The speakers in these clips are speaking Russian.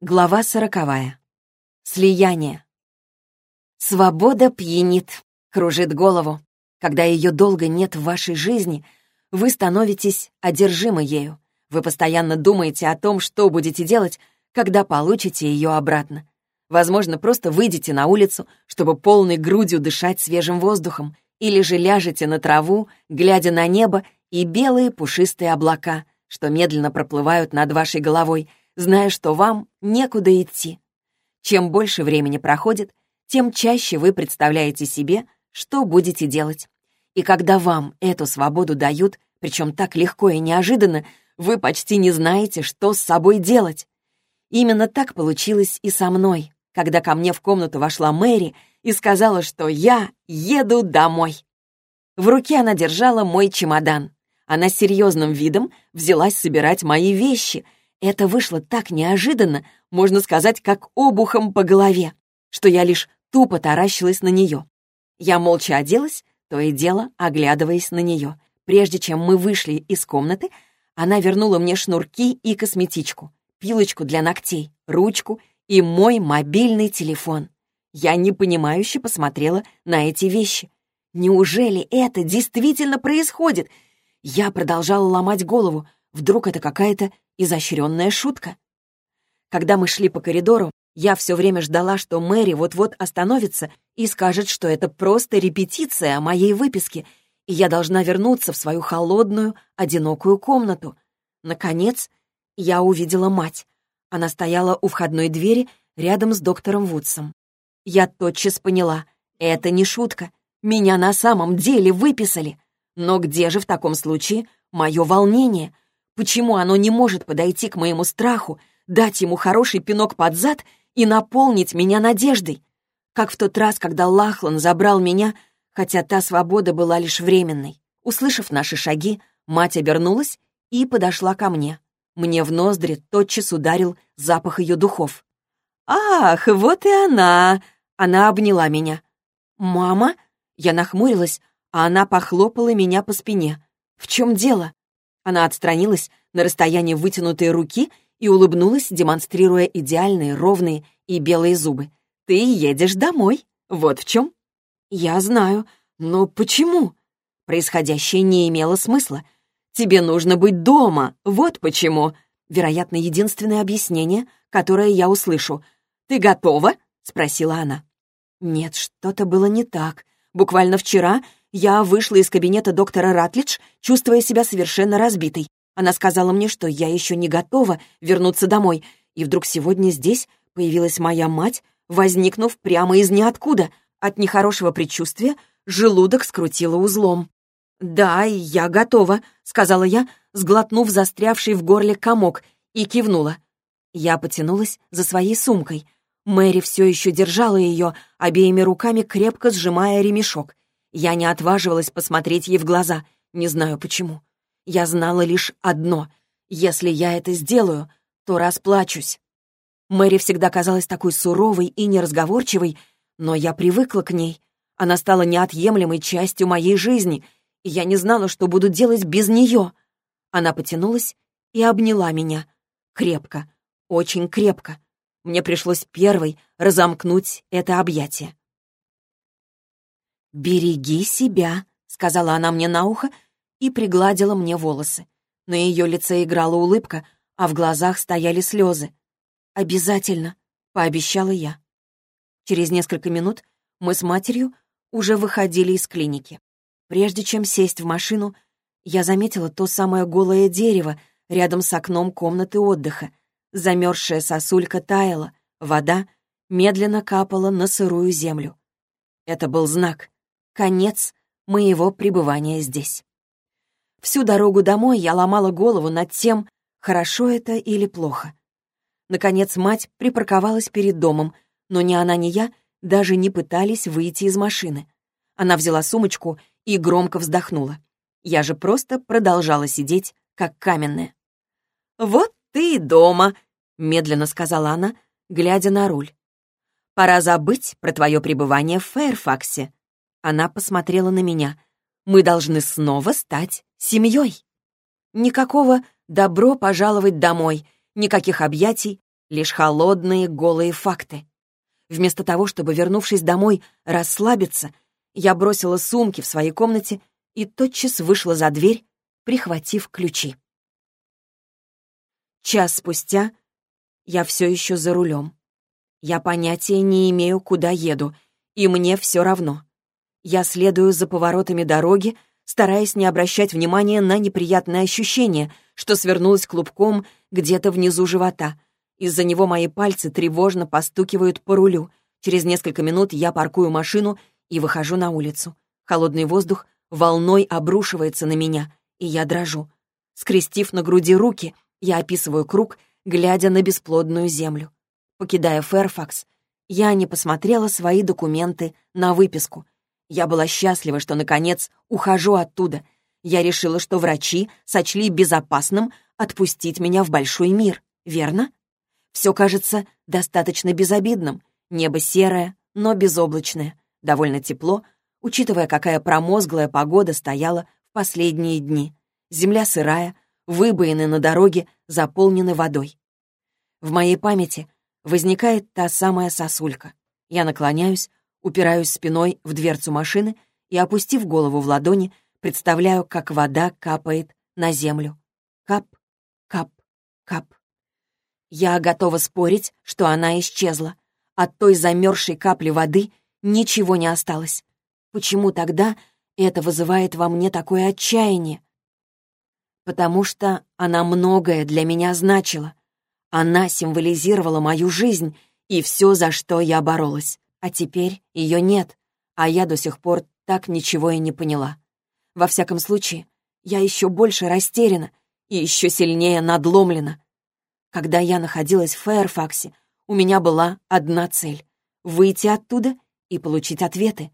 Глава сороковая. Слияние. Свобода пьянит, кружит голову. Когда ее долго нет в вашей жизни, вы становитесь одержимы ею. Вы постоянно думаете о том, что будете делать, когда получите ее обратно. Возможно, просто выйдете на улицу, чтобы полной грудью дышать свежим воздухом, или же ляжете на траву, глядя на небо и белые пушистые облака, что медленно проплывают над вашей головой, зная, что вам некуда идти. Чем больше времени проходит, тем чаще вы представляете себе, что будете делать. И когда вам эту свободу дают, причем так легко и неожиданно, вы почти не знаете, что с собой делать. Именно так получилось и со мной, когда ко мне в комнату вошла Мэри и сказала, что я еду домой. В руке она держала мой чемодан. Она серьезным видом взялась собирать мои вещи — это вышло так неожиданно, можно сказать, как обухом по голове, что я лишь тупо таращилась на нее. Я молча оделась, то и дело оглядываясь на нее. Прежде чем мы вышли из комнаты, она вернула мне шнурки и косметичку, пилочку для ногтей, ручку и мой мобильный телефон. Я непонимающе посмотрела на эти вещи. Неужели это действительно происходит? Я продолжала ломать голову. Вдруг это какая-то изощренная шутка. Когда мы шли по коридору, я все время ждала, что Мэри вот-вот остановится и скажет, что это просто репетиция моей выписки, и я должна вернуться в свою холодную, одинокую комнату. Наконец, я увидела мать. Она стояла у входной двери рядом с доктором Вудсом. Я тотчас поняла, это не шутка. Меня на самом деле выписали. Но где же в таком случае мое волнение — Почему оно не может подойти к моему страху, дать ему хороший пинок под зад и наполнить меня надеждой? Как в тот раз, когда Лахлан забрал меня, хотя та свобода была лишь временной. Услышав наши шаги, мать обернулась и подошла ко мне. Мне в ноздри тотчас ударил запах ее духов. «Ах, вот и она!» Она обняла меня. «Мама?» Я нахмурилась, а она похлопала меня по спине. «В чем дело?» Она отстранилась на расстоянии вытянутой руки и улыбнулась, демонстрируя идеальные, ровные и белые зубы. «Ты едешь домой. Вот в чем». «Я знаю. Но почему?» Происходящее не имело смысла. «Тебе нужно быть дома. Вот почему». Вероятно, единственное объяснение, которое я услышу. «Ты готова?» — спросила она. Нет, что-то было не так. Буквально вчера я вышла из кабинета доктора Ратлидж, чувствуя себя совершенно разбитой. Она сказала мне, что я еще не готова вернуться домой, и вдруг сегодня здесь появилась моя мать, возникнув прямо из ниоткуда. От нехорошего предчувствия желудок скрутило узлом. «Да, я готова», — сказала я, сглотнув застрявший в горле комок, и кивнула. Я потянулась за своей сумкой. Мэри все еще держала ее, обеими руками крепко сжимая ремешок. Я не отваживалась посмотреть ей в глаза, не знаю почему. Я знала лишь одно — если я это сделаю, то расплачусь. Мэри всегда казалась такой суровой и неразговорчивой, но я привыкла к ней. Она стала неотъемлемой частью моей жизни, и я не знала, что буду делать без нее. Она потянулась и обняла меня. Крепко, очень крепко. Мне пришлось первой разомкнуть это объятие. «Береги себя», — сказала она мне на ухо и пригладила мне волосы. На ее лице играла улыбка, а в глазах стояли слезы. «Обязательно», — пообещала я. Через несколько минут мы с матерью уже выходили из клиники. Прежде чем сесть в машину, я заметила то самое голое дерево рядом с окном комнаты отдыха. Замерзшая сосулька таяла, вода медленно капала на сырую землю. Это был знак конец моего пребывания здесь. Всю дорогу домой я ломала голову над тем, хорошо это или плохо. Наконец мать припарковалась перед домом, но ни она, ни я даже не пытались выйти из машины. Она взяла сумочку и громко вздохнула. Я же просто продолжала сидеть, как каменная. «Вот ты и дома», — медленно сказала она, глядя на руль. «Пора забыть про твое пребывание в Фэрфаксе. Она посмотрела на меня. «Мы должны снова стать семьей». Никакого «добро пожаловать домой», никаких объятий, Лишь холодные, голые факты. Вместо того, чтобы, вернувшись домой, расслабиться, я бросила сумки в своей комнате и тотчас вышла за дверь, прихватив ключи. Час спустя я все еще за рулем. Я понятия не имею, куда еду, и мне все равно. Я следую за поворотами дороги, стараясь не обращать внимания на неприятное ощущение, что свернулось клубком где-то внизу живота. Из-за него мои пальцы тревожно постукивают по рулю. Через несколько минут я паркую машину и выхожу на улицу. Холодный воздух волной обрушивается на меня, и я дрожу. Скрестив на груди руки, я описываю круг, глядя на бесплодную землю. Покидая Фэрфакс, я не посмотрела свои документы на выписку. Я была счастлива, что, наконец, ухожу оттуда. Я решила, что врачи сочли безопасным отпустить меня в большой мир, верно? Все кажется достаточно безобидным. Небо серое, но безоблачное. Довольно тепло, учитывая, какая промозглая погода стояла в последние дни. Земля сырая, выбоины на дороге заполнены водой. В моей памяти возникает та самая сосулька. Я наклоняюсь, упираюсь спиной в дверцу машины и, опустив голову в ладони, представляю, как вода капает на землю. Кап, кап, кап. Я готова спорить, что она исчезла. От той замерзшей капли воды ничего не осталось. Почему тогда это вызывает во мне такое отчаяние? Потому что она многое для меня значила. Она символизировала мою жизнь и все, за что я боролась. А теперь ее нет, а я до сих пор так ничего и не поняла. Во всяком случае, я еще больше растеряна и еще сильнее надломлена. Когда я находилась в Фэрфаксе, у меня была одна цель — выйти оттуда и получить ответы.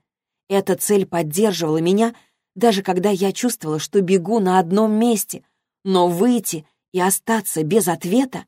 Эта цель поддерживала меня, даже когда я чувствовала, что бегу на одном месте, но выйти и остаться без ответа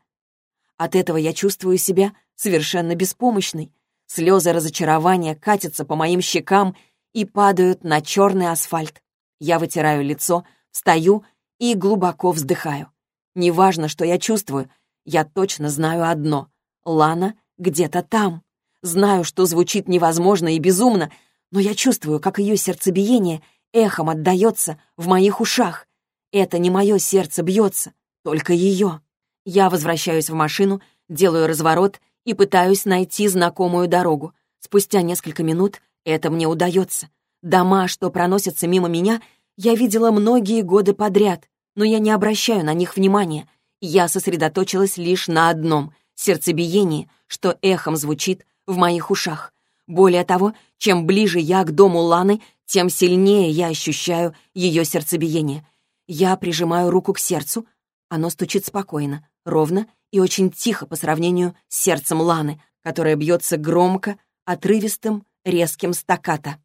от этого я чувствую себя совершенно беспомощной. Слезы разочарования катятся по моим щекам и падают на черный асфальт. Я вытираю лицо, встаю и глубоко вздыхаю. Неважно, что я чувствую, я точно знаю одно — Лана где-то там. Знаю, что звучит невозможно и безумно, но я чувствую, как ее сердцебиение эхом отдается в моих ушах. Это не мое сердце бьется, только ее. Я возвращаюсь в машину, делаю разворот и пытаюсь найти знакомую дорогу. Спустя несколько минут это мне удается. Дома, что проносятся мимо меня, я видела многие годы подряд, но я не обращаю на них внимания. Я сосредоточилась лишь на одном — сердцебиении, что эхом звучит в моих ушах. Более того, чем ближе я к дому Ланы, тем сильнее я ощущаю ее сердцебиение. Я прижимаю руку к сердцу, оно стучит спокойно, ровно и очень тихо по сравнению с сердцем Ланы, которое бьется громко, отрывистым, резким стаката.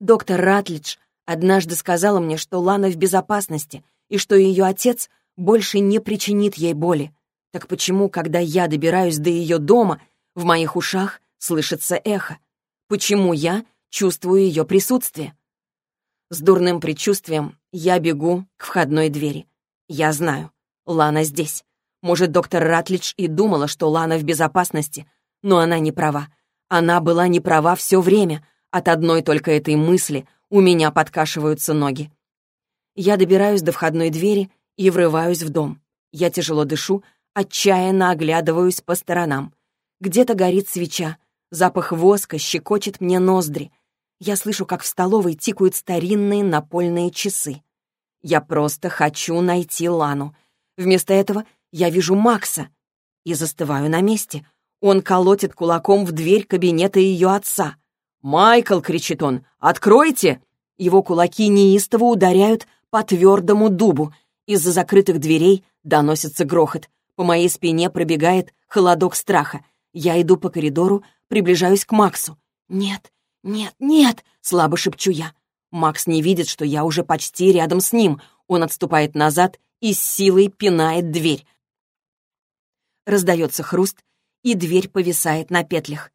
Доктор Ратлидж однажды сказала мне, что Лана в безопасности и что ее отец больше не причинит ей боли. Так почему, когда я добираюсь до ее дома, в моих ушах слышится эхо? Почему я чувствую ее присутствие? С дурным предчувствием я бегу к входной двери. Я знаю, Лана здесь. Может, доктор Ратлидж и думала, что Лана в безопасности, но она не права. Она была не права все время. От одной только этой мысли у меня подкашиваются ноги. Я добираюсь до входной двери и врываюсь в дом. Я тяжело дышу, отчаянно оглядываюсь по сторонам. Где-то горит свеча, запах воска щекочет мне ноздри. Я слышу, как в столовой тикают старинные напольные часы. Я просто хочу найти Лану. Вместо этого я вижу Макса и застываю на месте. Он колотит кулаком в дверь кабинета ее отца. «Майкл!» — кричит он. «Откройте!» Его кулаки неистово ударяют по твердому дубу. Из-за закрытых дверей доносится грохот. По моей спине пробегает холодок страха. Я иду по коридору, приближаюсь к Максу. «Нет, нет, нет!» — слабо шепчу я. Макс не видит, что я уже почти рядом с ним. Он отступает назад и с силой пинает дверь. Раздается хруст, и дверь повисает на петлях.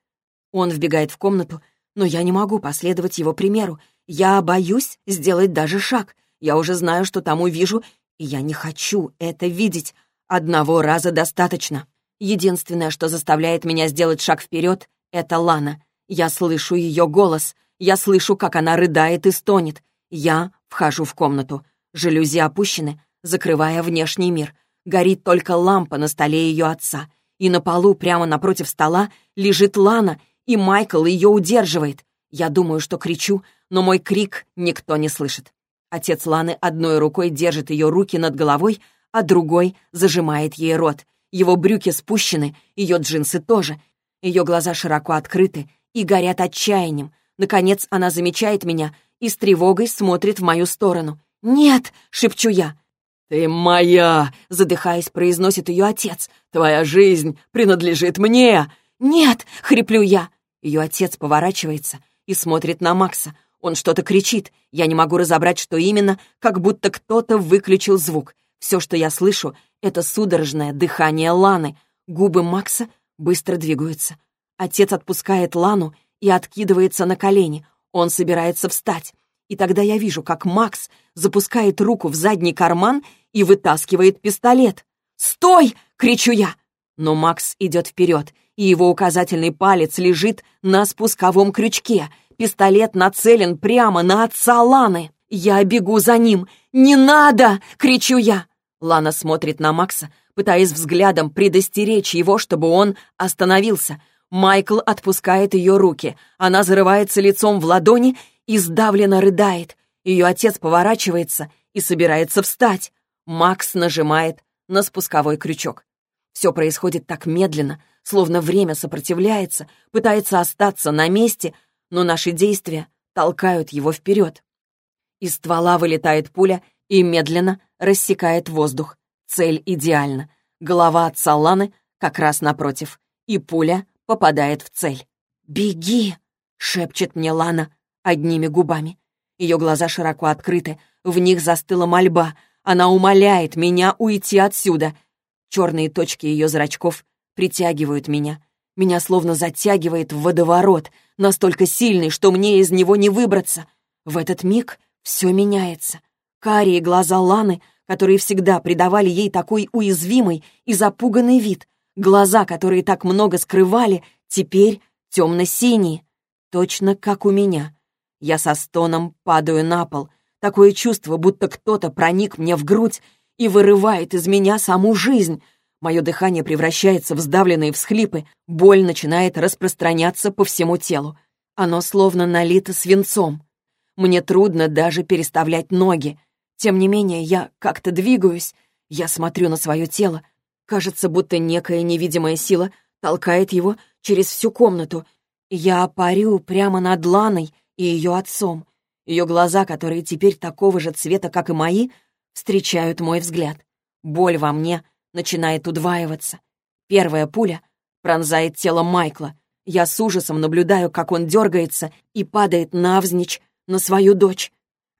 Он вбегает в комнату, но я не могу последовать его примеру. Я боюсь сделать даже шаг. Я уже знаю, что там увижу, и я не хочу это видеть. Одного раза достаточно. Единственное, что заставляет меня сделать шаг вперед, — это Лана. Я слышу ее голос. Я слышу, как она рыдает и стонет. Я вхожу в комнату. Жалюзи опущены, закрывая внешний мир. Горит только лампа на столе ее отца. И на полу прямо напротив стола лежит Лана, и Майкл ее удерживает. Я думаю, что кричу, но мой крик никто не слышит. Отец Ланы одной рукой держит ее руки над головой, а другой зажимает ей рот. Его брюки спущены, ее джинсы тоже. Ее глаза широко открыты и горят отчаянием. Наконец она замечает меня и с тревогой смотрит в мою сторону. «Нет!» — шепчу я. «Ты моя!» — задыхаясь, произносит ее отец. «Твоя жизнь принадлежит мне!» «Нет!» — хриплю я. Ее отец поворачивается и смотрит на Макса. Он что-то кричит. Я не могу разобрать, что именно, как будто кто-то выключил звук. Все, что я слышу, — это судорожное дыхание Ланы. Губы Макса быстро двигаются. Отец отпускает Лану и откидывается на колени. Он собирается встать. И тогда я вижу, как Макс запускает руку в задний карман и вытаскивает пистолет. «Стой!» — кричу я. Но Макс идет вперед, и его указательный палец лежит на спусковом крючке. Пистолет нацелен прямо на отца Ланы. Я бегу за ним. «Не надо!» — кричу я. Лана смотрит на Макса, пытаясь взглядом предостеречь его, чтобы он остановился. Майкл отпускает ее руки. Она зарывается лицом в ладони и сдавленно рыдает. Ее отец поворачивается и собирается встать. Макс нажимает на спусковой крючок. Все происходит так медленно, словно время сопротивляется, пытается остаться на месте, но наши действия толкают его вперед. Из ствола вылетает пуля и медленно рассекает воздух. Цель идеальна. Голова отца Ланы как раз напротив, и пуля попадает в цель. «Беги!» — шепчет мне Лана одними губами. Ее глаза широко открыты, в них застыла мольба. Она умоляет меня уйти отсюда. Черные точки ее зрачков притягивают меня. Меня словно затягивает в водоворот, настолько сильный, что мне из него не выбраться. В этот миг все меняется. Карие глаза Ланы, которые всегда придавали ей такой уязвимый и запуганный вид, глаза, которые так много скрывали, теперь темно-синие, точно как у меня. Я со стоном падаю на пол. Такое чувство, будто кто-то проник мне в грудь и вырывает из меня саму жизнь. Мое дыхание превращается в сдавленные всхлипы, боль начинает распространяться по всему телу. Оно словно налито свинцом. Мне трудно даже переставлять ноги. Тем не менее, я как-то двигаюсь. Я смотрю на свое тело. Кажется, будто некая невидимая сила толкает его через всю комнату. Я парю прямо над Ланой и ее отцом. Ее глаза, которые теперь такого же цвета, как и мои, встречают мой взгляд. Боль во мне начинает удваиваться. Первая пуля пронзает тело Майкла. Я с ужасом наблюдаю, как он дергается и падает навзничь на свою дочь.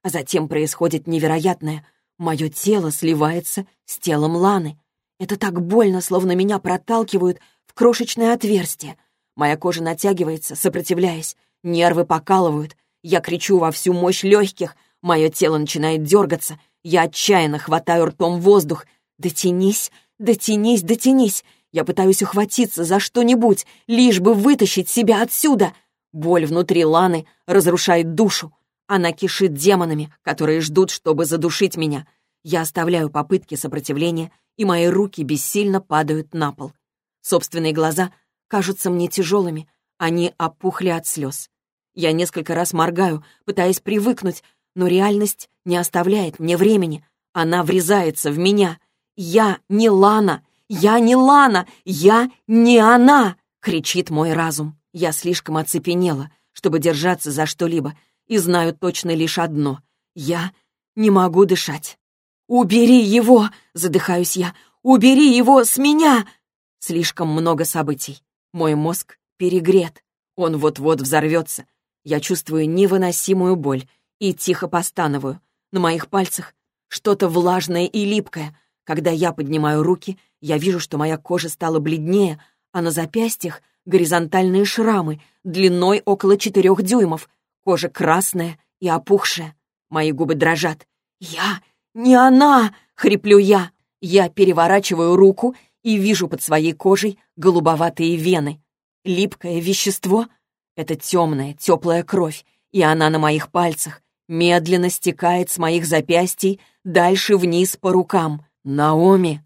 А затем происходит невероятное. Мое тело сливается с телом Ланы. Это так больно, словно меня проталкивают в крошечное отверстие. Моя кожа натягивается, сопротивляясь. Нервы покалывают. Я кричу во всю мощь легких. Мое тело начинает дергаться. Я отчаянно хватаю ртом воздух. «Дотянись, дотянись, дотянись!» Я пытаюсь ухватиться за что-нибудь, лишь бы вытащить себя отсюда. Боль внутри Ланы разрушает душу. Она кишит демонами, которые ждут, чтобы задушить меня. Я оставляю попытки сопротивления, и мои руки бессильно падают на пол. Собственные глаза кажутся мне тяжелыми, они опухли от слез. Я несколько раз моргаю, пытаясь привыкнуть, но реальность не оставляет мне времени. Она врезается в меня. «Я не Лана! Я не Лана! Я не она!» — кричит мой разум. Я слишком оцепенела, чтобы держаться за что-либо, и знаю точно лишь одно — я не могу дышать. «Убери его!» — задыхаюсь я. «Убери его с меня!» Слишком много событий. Мой мозг перегрет. Он вот-вот взорвется. Я чувствую невыносимую боль и тихо постановую. На моих пальцах что-то влажное и липкое. Когда я поднимаю руки, я вижу, что моя кожа стала бледнее, а на запястьях горизонтальные шрамы длиной около четырех дюймов. Кожа красная и опухшая. Мои губы дрожат. «Я не она!» — хриплю я. Я переворачиваю руку, и вижу под своей кожей голубоватые вены. Липкое вещество — это темная, теплая кровь, и она на моих пальцах, медленно стекает с моих запястий дальше вниз по рукам. «Наоми!»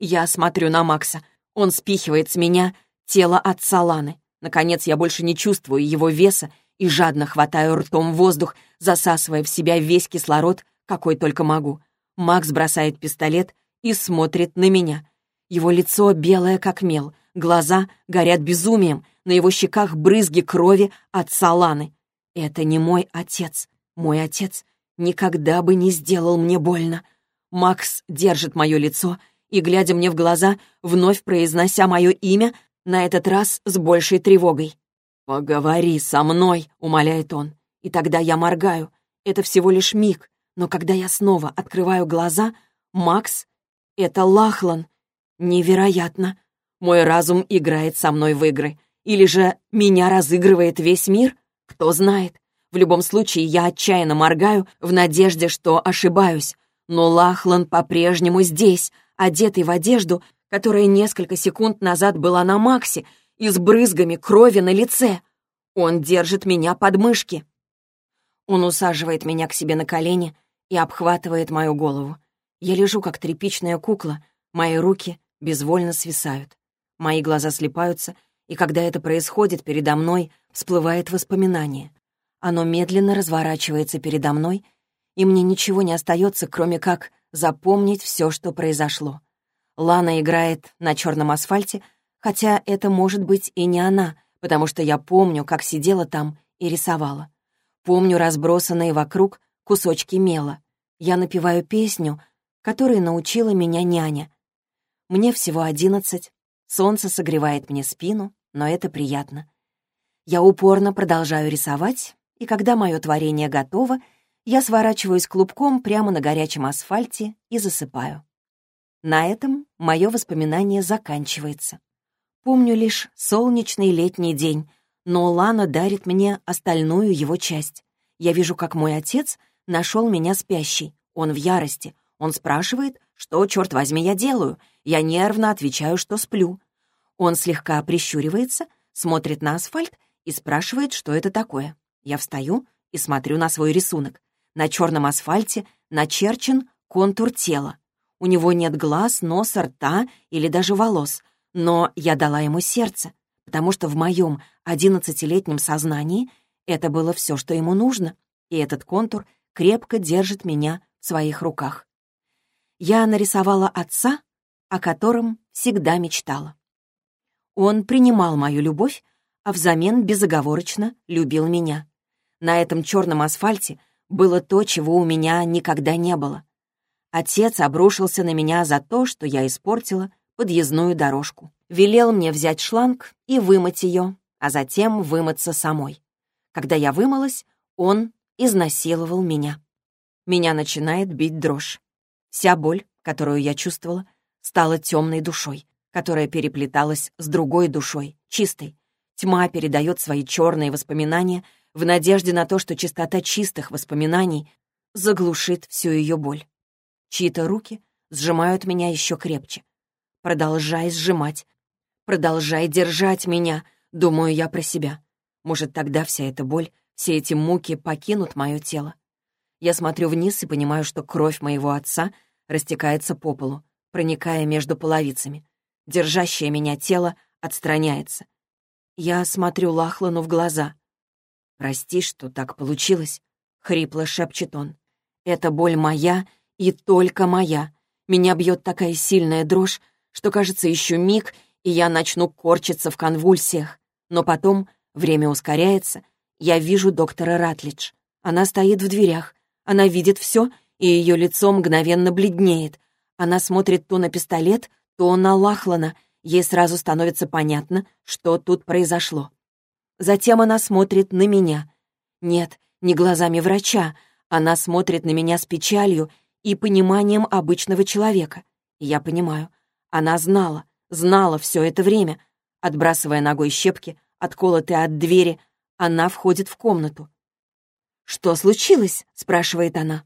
Я смотрю на Макса. Он спихивает с меня тело отца Ланы. Наконец, я больше не чувствую его веса и жадно хватаю ртом воздух, засасывая в себя весь кислород, какой только могу. Макс бросает пистолет и смотрит на меня. Его лицо белое, как мел, глаза горят безумием, на его щеках брызги крови отца Ланы. Это не мой отец. Мой отец никогда бы не сделал мне больно. Макс держит мое лицо и, глядя мне в глаза, вновь произнося мое имя, на этот раз с большей тревогой. «Поговори со мной», — умоляет он. И тогда я моргаю. Это всего лишь миг. Но когда я снова открываю глаза, Макс — это Лахлан. Невероятно. Мой разум играет со мной в игры. Или же меня разыгрывает весь мир? Кто знает. В любом случае, я отчаянно моргаю в надежде, что ошибаюсь. Но Лахлан по-прежнему здесь, одетый в одежду, которая несколько секунд назад была на Максе и с брызгами крови на лице. Он держит меня под мышки. Он усаживает меня к себе на колени и обхватывает мою голову. Я лежу, как тряпичная кукла, мои руки безвольно свисают. Мои глаза слепаются, и когда это происходит, передо мной всплывает воспоминание. Оно медленно разворачивается передо мной, и мне ничего не остается, кроме как запомнить все, что произошло. Лана играет на черном асфальте, хотя это может быть и не она, потому что я помню, как сидела там и рисовала. Помню разбросанные вокруг кусочки мела. Я напеваю песню, которой научила меня няня. Мне всего одиннадцать, солнце согревает мне спину, но это приятно. Я упорно продолжаю рисовать, и когда мое творение готово, я сворачиваюсь клубком прямо на горячем асфальте и засыпаю. На этом мое воспоминание заканчивается. Помню лишь солнечный летний день, но Лана дарит мне остальную его часть. Я вижу, как мой отец нашел меня спящей. Он в ярости. Он спрашивает, что, черт возьми, я делаю. Я нервно отвечаю, что сплю. Он слегка прищуривается, смотрит на асфальт и спрашивает, что это такое. Я встаю и смотрю на свой рисунок. На черном асфальте начерчен контур тела. У него нет глаз, носа, рта или даже волос. Но я дала ему сердце, потому что в моем одиннадцатилетнем сознании это было все, что ему нужно, и этот контур крепко держит меня в своих руках. Я нарисовала отца, о котором всегда мечтала. Он принимал мою любовь, а взамен безоговорочно любил меня. На этом черном асфальте было то, чего у меня никогда не было. Отец обрушился на меня за то, что я испортила подъездную дорожку. Велел мне взять шланг и вымыть ее, а затем вымыться самой. Когда я вымылась, он изнасиловал меня. Меня начинает бить дрожь. Вся боль, которую я чувствовала, стала темной душой, которая переплеталась с другой душой, чистой. Тьма передает свои черные воспоминания в надежде на то, что чистота чистых воспоминаний заглушит всю ее боль. Чьи-то руки сжимают меня еще крепче. Продолжай сжимать. Продолжай держать меня, думаю я про себя. Может, тогда вся эта боль, все эти муки покинут мое тело. Я смотрю вниз и понимаю, что кровь моего отца растекается по полу, проникая между половицами. Держащее меня тело отстраняется. Я смотрю Лахлану в глаза. «Прости, что так получилось», — хрипло шепчет он. «Это боль моя и только моя. Меня бьет такая сильная дрожь, что, кажется, еще миг, и я начну корчиться в конвульсиях. Но потом время ускоряется, я вижу доктора Ратлидж. Она стоит в дверях, она видит все, и ее лицо мгновенно бледнеет. Она смотрит то на пистолет, то на Лахлана. Ей сразу становится понятно, что тут произошло. Затем она смотрит на меня. Нет, не глазами врача. Она смотрит на меня с печалью и пониманием обычного человека. я понимаю. Она знала, знала все это время. Отбрасывая ногой щепки, отколотые от двери, она входит в комнату. «Что случилось?» — спрашивает она.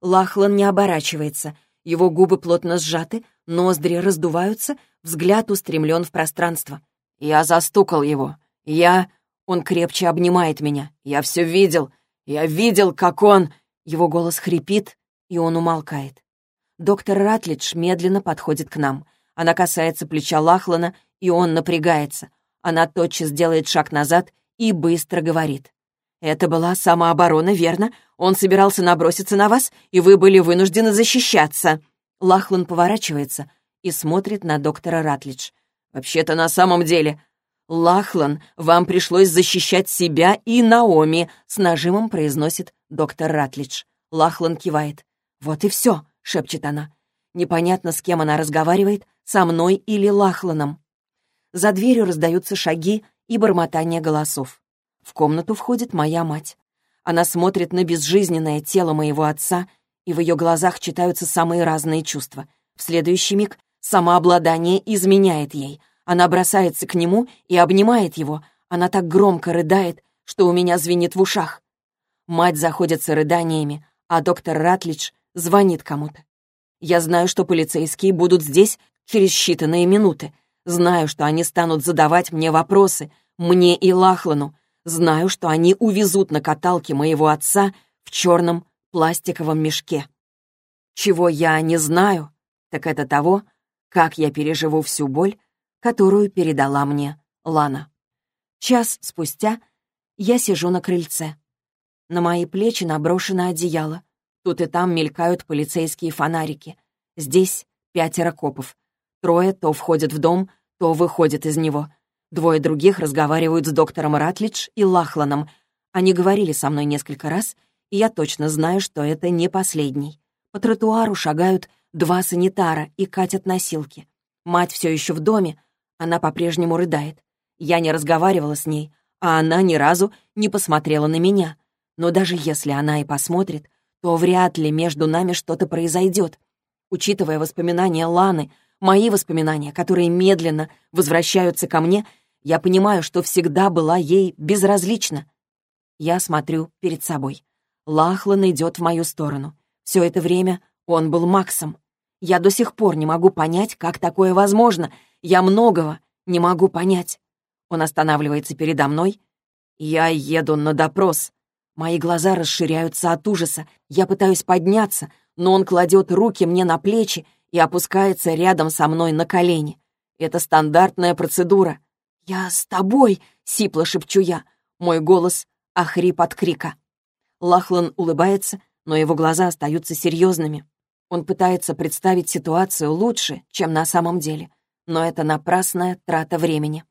Лахлан не оборачивается. Его губы плотно сжаты, ноздри раздуваются, взгляд устремлен в пространство. «Я застукал его. Я...» Он крепче обнимает меня. «Я все видел. Я видел, как он...» Его голос хрипит, и он умолкает. Доктор Ратлидж медленно подходит к нам. Она касается плеча Лахлана, и он напрягается. Она тотчас делает шаг назад и быстро говорит. «Это была самооборона, верно? Он собирался наброситься на вас, и вы были вынуждены защищаться». Лахлан поворачивается и смотрит на доктора Ратлидж. «Вообще-то на самом деле...» «Лахлан, вам пришлось защищать себя и Наоми», — с нажимом произносит доктор Ратлидж. Лахлан кивает. «Вот и все», — шепчет она. Непонятно, с кем она разговаривает, со мной или Лахланом. За дверью раздаются шаги и бормотание голосов. В комнату входит моя мать. Она смотрит на безжизненное тело моего отца, и в ее глазах читаются самые разные чувства. В следующий миг самообладание изменяет ей. Она бросается к нему и обнимает его. Она так громко рыдает, что у меня звенит в ушах. Мать заходится рыданиями, а доктор Ратлидж звонит кому-то. Я знаю, что полицейские будут здесь через считанные минуты. Знаю, что они станут задавать мне вопросы, мне и Лахлану. Знаю, что они увезут на каталке моего отца в черном пластиковом мешке. Чего я не знаю, так это того, как я переживу всю боль, которую передала мне Лана. Час спустя я сижу на крыльце. На мои плечи наброшено одеяло. Тут и там мелькают полицейские фонарики. Здесь пятеро копов. Трое то входят в дом, то выходят из него. Двое других разговаривают с доктором Ратлидж и Лахланом. Они говорили со мной несколько раз, и я точно знаю, что это не последний. По тротуару шагают два санитара и катят носилки. Мать все еще в доме, она по-прежнему рыдает. Я не разговаривала с ней, а она ни разу не посмотрела на меня. Но даже если она и посмотрит, то вряд ли между нами что-то произойдет. Учитывая воспоминания Ланы, мои воспоминания, которые медленно возвращаются ко мне, я понимаю, что всегда была ей безразлична. Я смотрю перед собой. Лахлан идет в мою сторону. Все это время он был Максом. Я до сих пор не могу понять, как такое возможно. Я многого не могу понять. Он останавливается передо мной. Я еду на допрос. Мои глаза расширяются от ужаса. Я пытаюсь подняться, но он кладет руки мне на плечи и опускается рядом со мной на колени. Это стандартная процедура. «Я с тобой!» — сипло шепчу я. Мой голос — охрип от крика. Лахлан улыбается, но его глаза остаются серьезными. Он пытается представить ситуацию лучше, чем на самом деле, но это напрасная трата времени.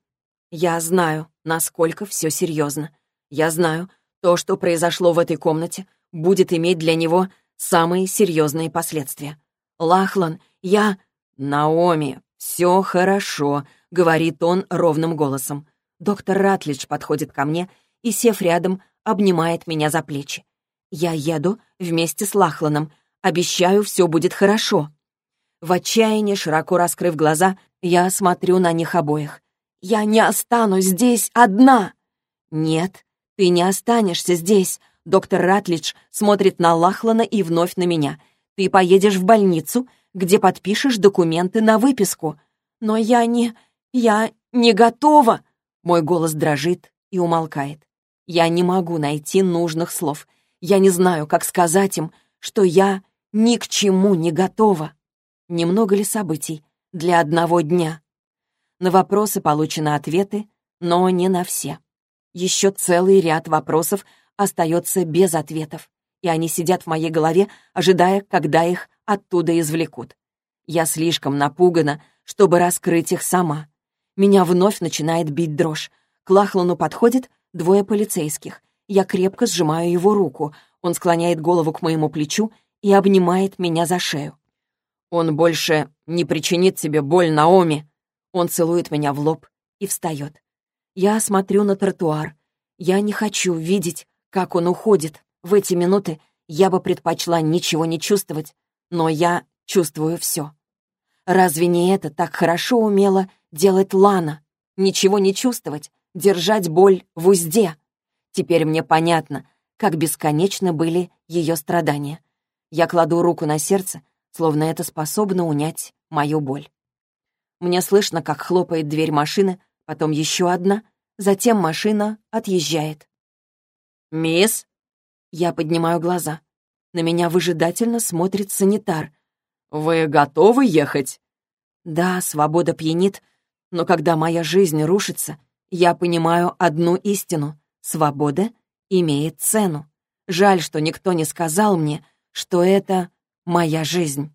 Я знаю, насколько все серьезно. Я знаю, то, что произошло в этой комнате, будет иметь для него самые серьезные последствия. Лахлан, я... Наоми, все хорошо, говорит он ровным голосом. Доктор Ратлидж подходит ко мне и, сев рядом, обнимает меня за плечи. Я еду вместе с Лахланом. Обещаю, все будет хорошо. В отчаянии, широко раскрыв глаза, я смотрю на них обоих. Я не останусь здесь одна. Нет, «Ты не останешься здесь!» Доктор Ратлидж смотрит на Лахлана и вновь на меня. «Ты поедешь в больницу, где подпишешь документы на выписку». «Но я не... я не готова!» Мой голос дрожит и умолкает. Я не могу найти нужных слов. Я не знаю, как сказать им, что я ни к чему не готова. Немного ли событий для одного дня? На вопросы получены ответы, но не на все. Еще целый ряд вопросов остается без ответов, и они сидят в моей голове, ожидая, когда их оттуда извлекут. Я слишком напугана, чтобы раскрыть их сама. Меня вновь начинает бить дрожь. К Лахлану подходит двое полицейских. Я крепко сжимаю его руку. Он склоняет голову к моему плечу и обнимает меня за шею. «Он больше не причинит тебе боль, Наоми!» Он целует меня в лоб и встает. Я смотрю на тротуар. Я не хочу видеть, как он уходит. В эти минуты я бы предпочла ничего не чувствовать, но я чувствую все. Разве не это так хорошо умела делать Лана? Ничего не чувствовать, держать боль в узде. Теперь мне понятно, как бесконечно были ее страдания. Я кладу руку на сердце, словно это способно унять мою боль. Мне слышно, как хлопает дверь машины, потом еще одна, затем машина отъезжает. «Мисс?» Я поднимаю глаза. На меня выжидательно смотрит санитар. «Вы готовы ехать?» Да, свобода пьянит, но когда моя жизнь рушится, я понимаю одну истину. Свобода имеет цену. Жаль, что никто не сказал мне, что это моя жизнь.